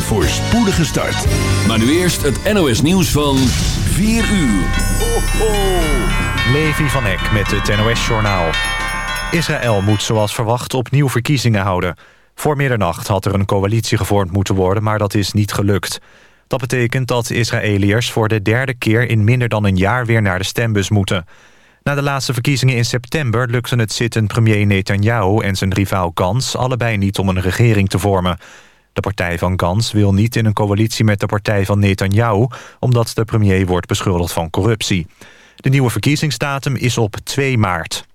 Een voorspoedige start. Maar nu eerst het NOS nieuws van 4 uur. Ho, ho. Levi van Eck met het NOS-journaal. Israël moet zoals verwacht opnieuw verkiezingen houden. Voor middernacht had er een coalitie gevormd moeten worden... maar dat is niet gelukt. Dat betekent dat Israëliërs voor de derde keer... in minder dan een jaar weer naar de stembus moeten. Na de laatste verkiezingen in september... lukte het zittend premier Netanyahu en zijn rivaal Gans... allebei niet om een regering te vormen... De partij van Gans wil niet in een coalitie met de partij van Netanyahu... omdat de premier wordt beschuldigd van corruptie. De nieuwe verkiezingsdatum is op 2 maart.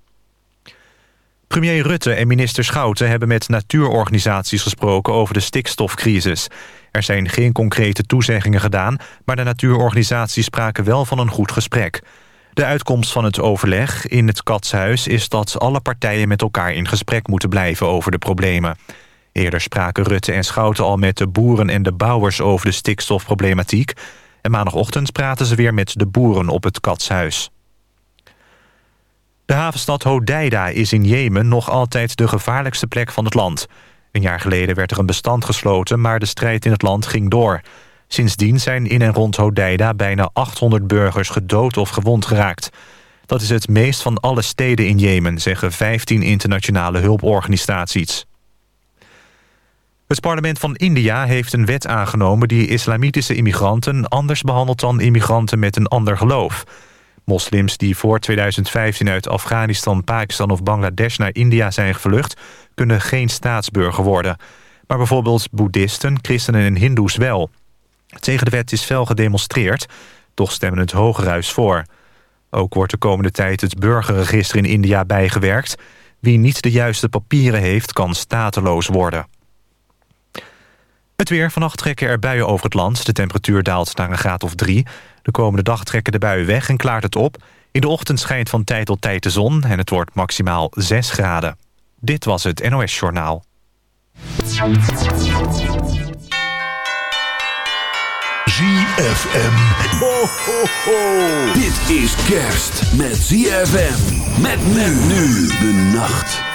Premier Rutte en minister Schouten hebben met natuurorganisaties gesproken over de stikstofcrisis. Er zijn geen concrete toezeggingen gedaan, maar de natuurorganisaties spraken wel van een goed gesprek. De uitkomst van het overleg in het Katshuis is dat alle partijen met elkaar in gesprek moeten blijven over de problemen. Eerder spraken Rutte en Schouten al met de boeren en de bouwers over de stikstofproblematiek. En maandagochtend praten ze weer met de boeren op het Katshuis. De havenstad Hodeida is in Jemen nog altijd de gevaarlijkste plek van het land. Een jaar geleden werd er een bestand gesloten, maar de strijd in het land ging door. Sindsdien zijn in en rond Hodeida bijna 800 burgers gedood of gewond geraakt. Dat is het meest van alle steden in Jemen, zeggen 15 internationale hulporganisaties. Het parlement van India heeft een wet aangenomen... die islamitische immigranten anders behandelt dan immigranten met een ander geloof. Moslims die voor 2015 uit Afghanistan, Pakistan of Bangladesh naar India zijn gevlucht... kunnen geen staatsburger worden. Maar bijvoorbeeld boeddhisten, christenen en hindoes wel. Tegen de wet is fel gedemonstreerd, toch stemmen het Hogerhuis voor. Ook wordt de komende tijd het burgerregister in India bijgewerkt. Wie niet de juiste papieren heeft, kan stateloos worden. Het weer. Vannacht trekken er buien over het land. De temperatuur daalt naar een graad of drie. De komende dag trekken de buien weg en klaart het op. In de ochtend schijnt van tijd tot tijd de zon... en het wordt maximaal 6 graden. Dit was het NOS Journaal. ZFM. Ho, ho, ho. Dit is kerst met ZFM. Met men nu de nacht.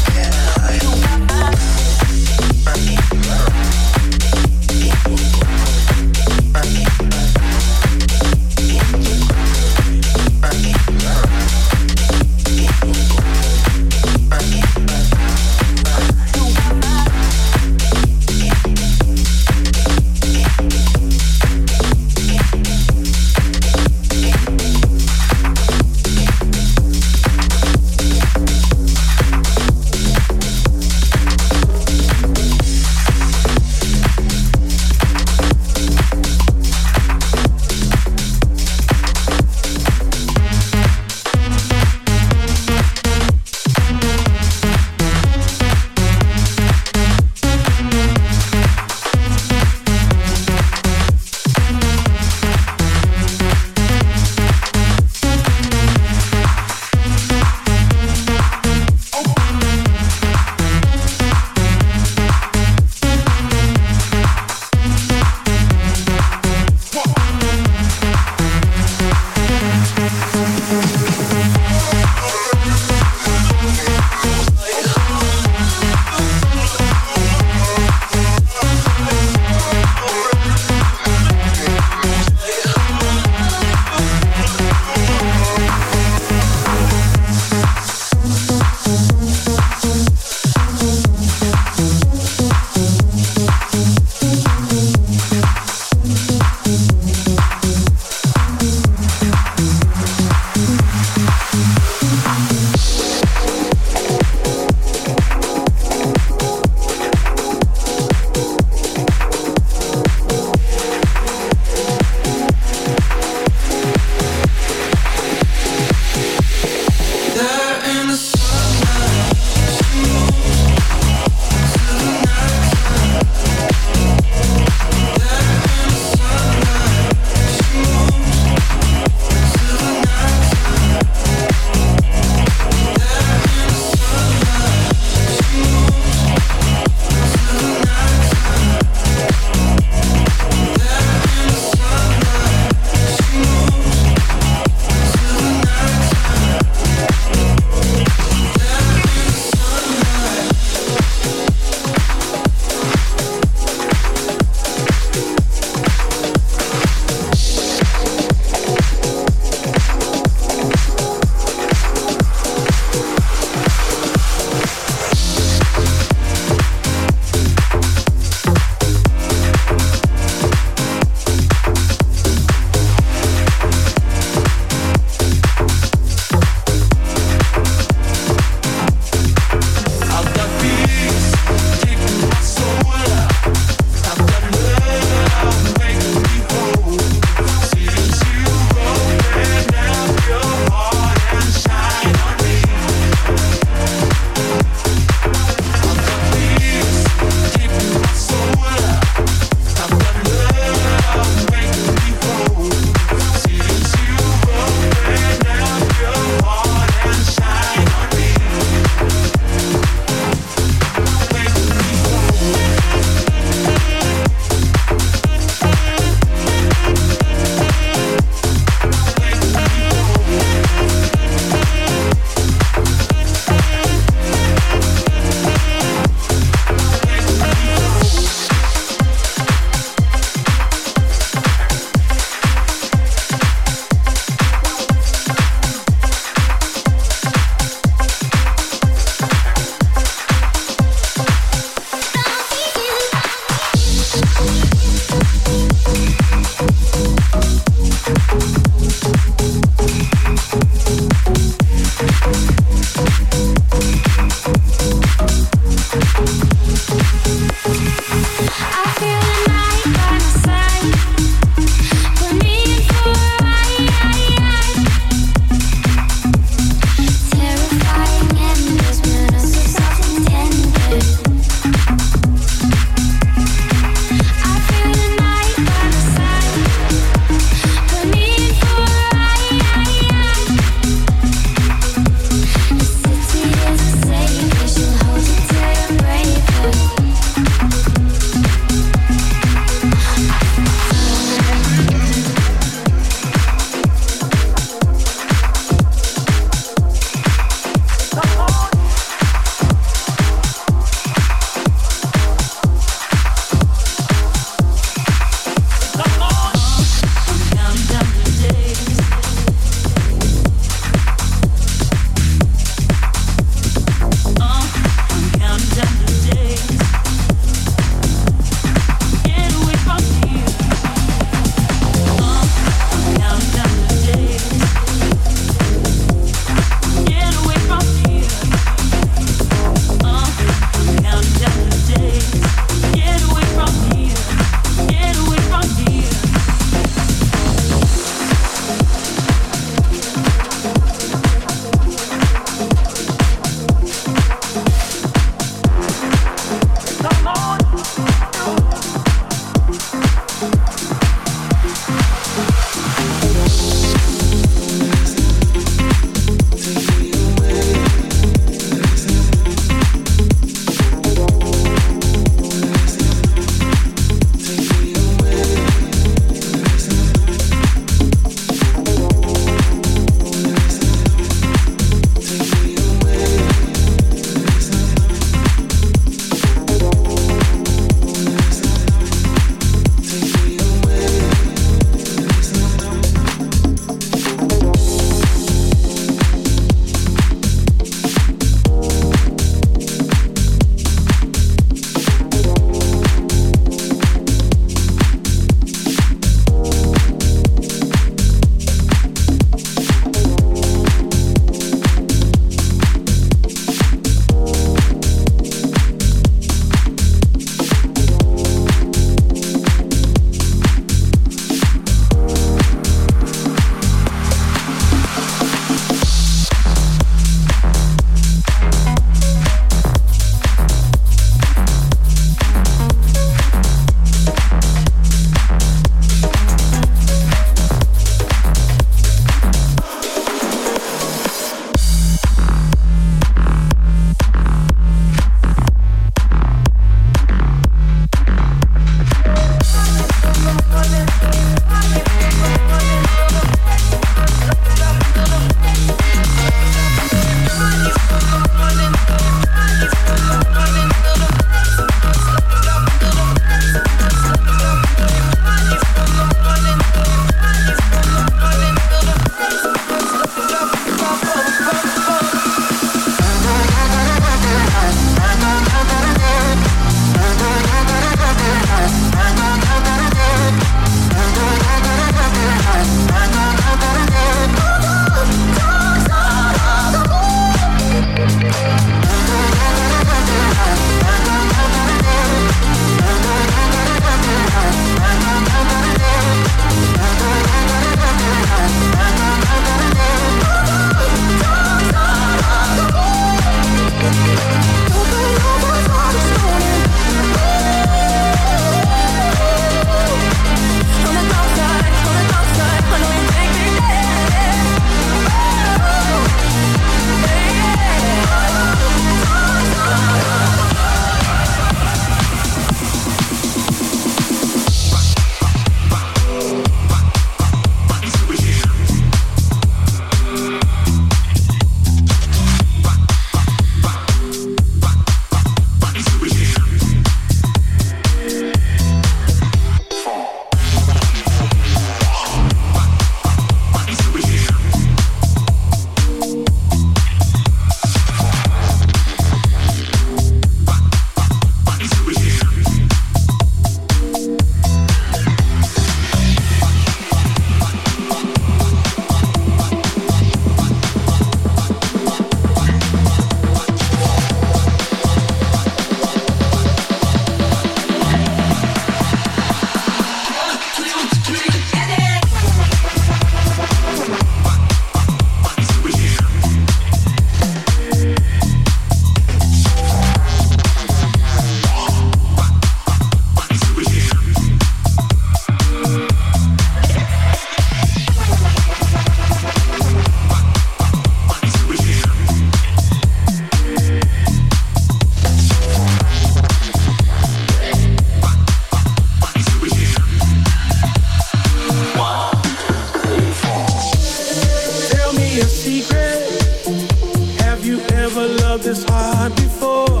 never loved this hard before.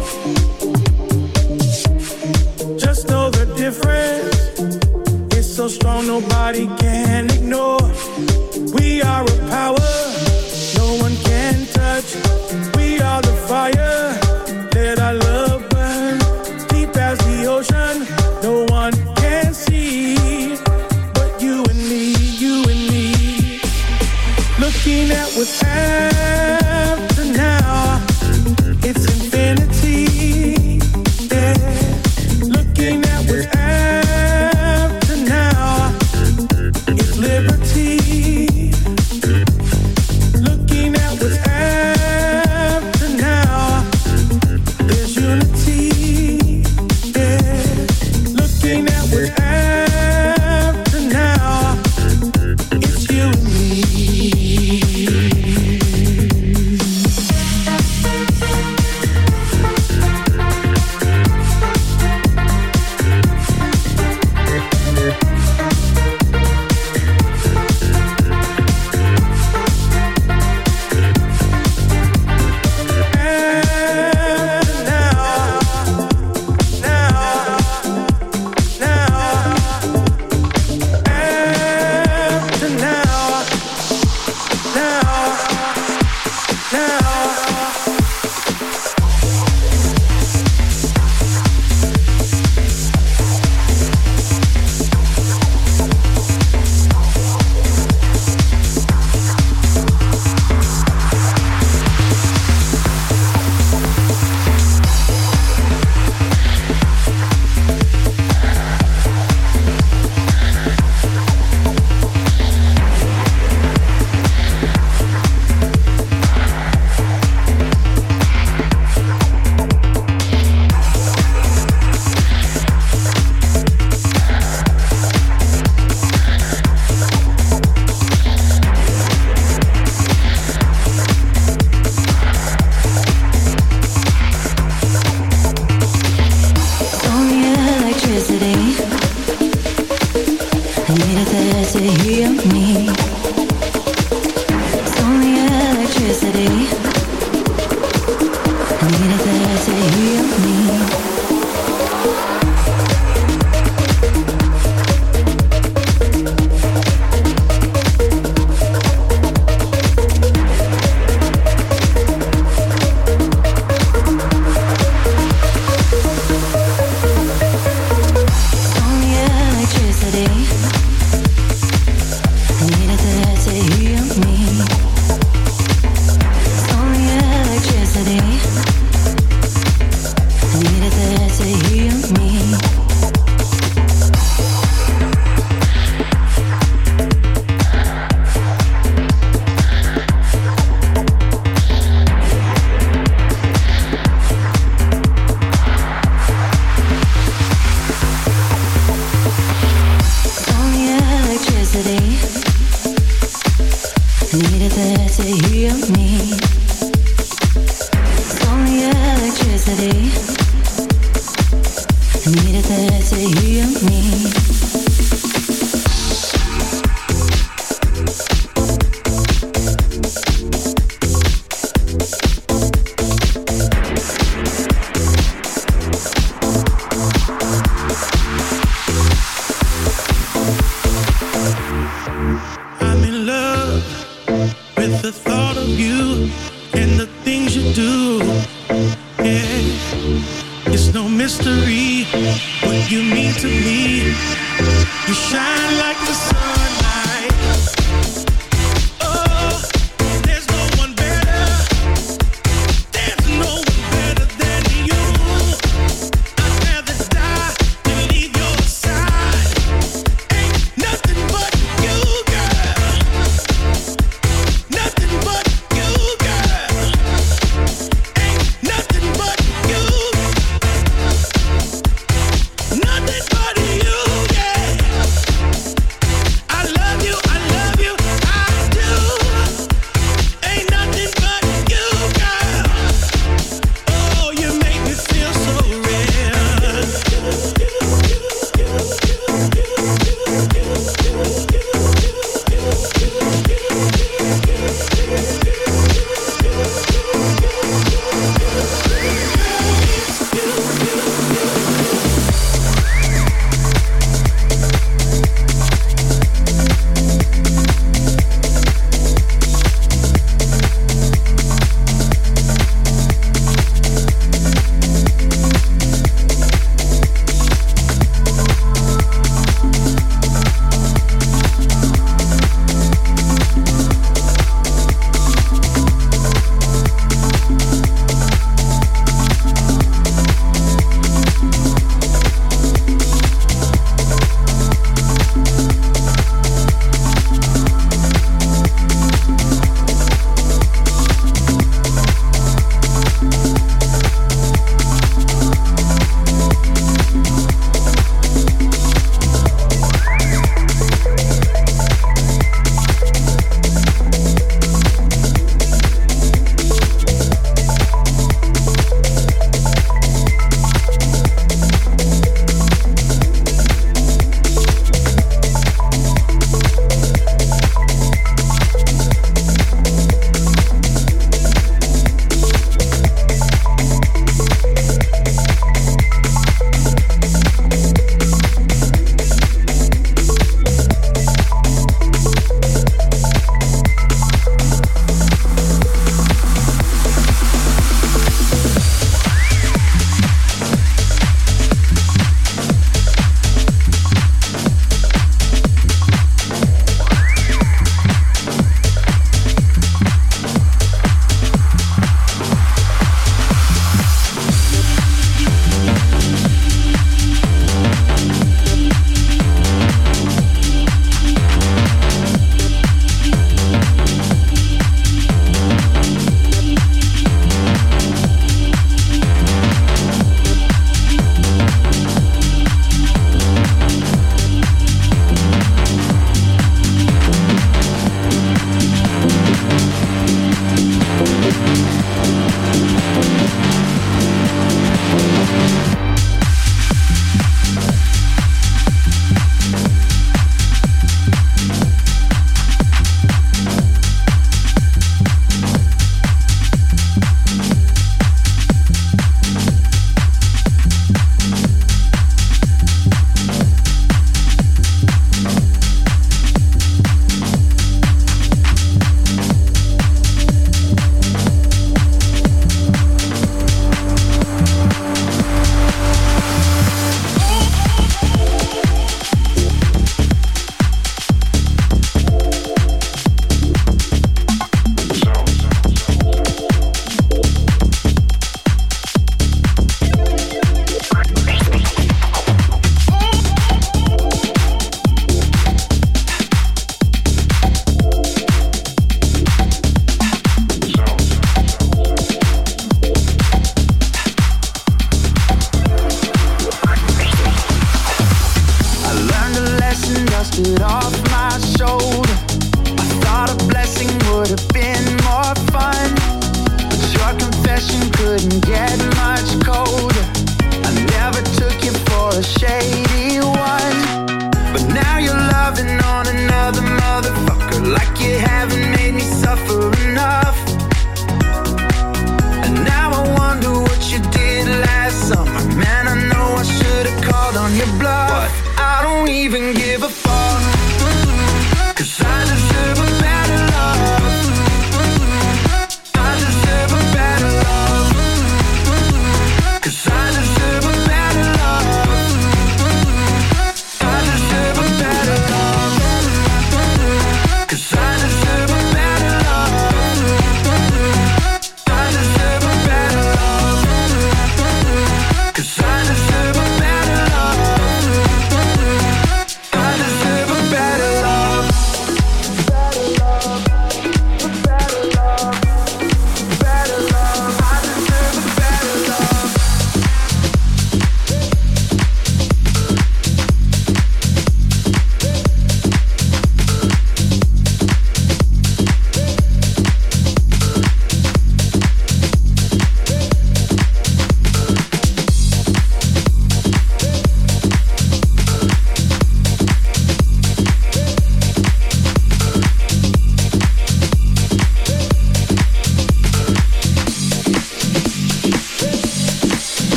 Just know the difference. It's so strong, nobody can ignore. We are a power, no one can touch. We are the fire. that our love burn deep as the ocean. No one can see but you and me, you and me. Looking at what's happening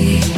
see